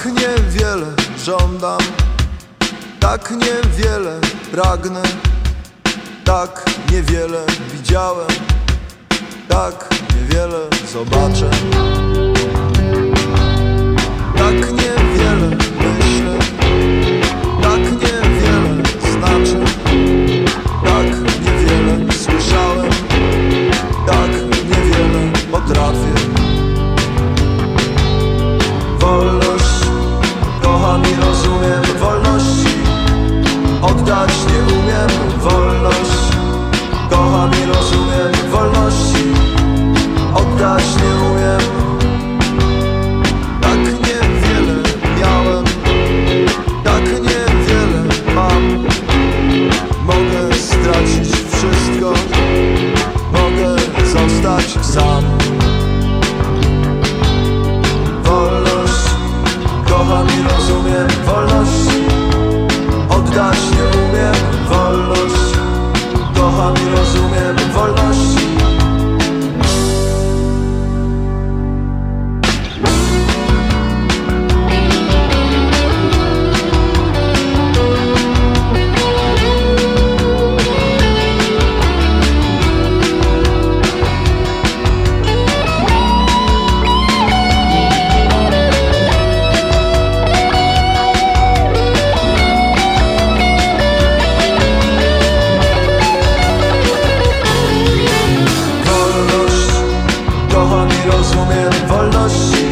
Tak niewiele żądam, tak niewiele pragnę, tak niewiele widziałem, tak niewiele zobaczę. Oddać nie umiem. Wolność. Kocham i rozumiem. Wolności. Oddać nie umiem. Tak niewiele miałem. Tak niewiele mam. Mogę stracić wszystko. Mogę zostać sam. Wolność. Kocham i rozumiem. Wolności Oddać nie Kocham i rozumiem wolności rozumiem wolności.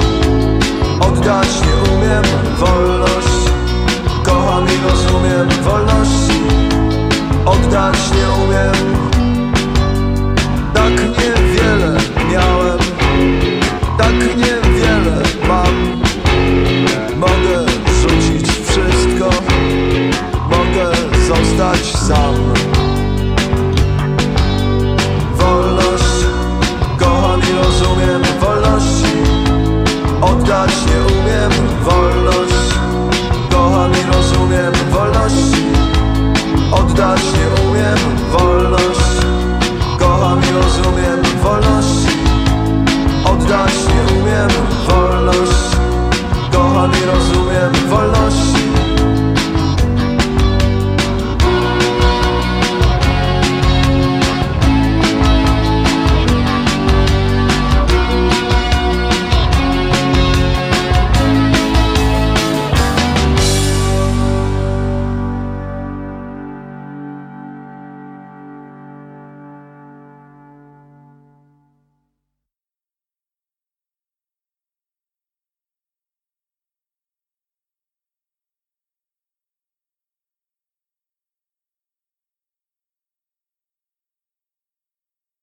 Oddać nie umiem wolność. Kocham i rozumiem wolności. Oddać nie umiem. Tak niewiele los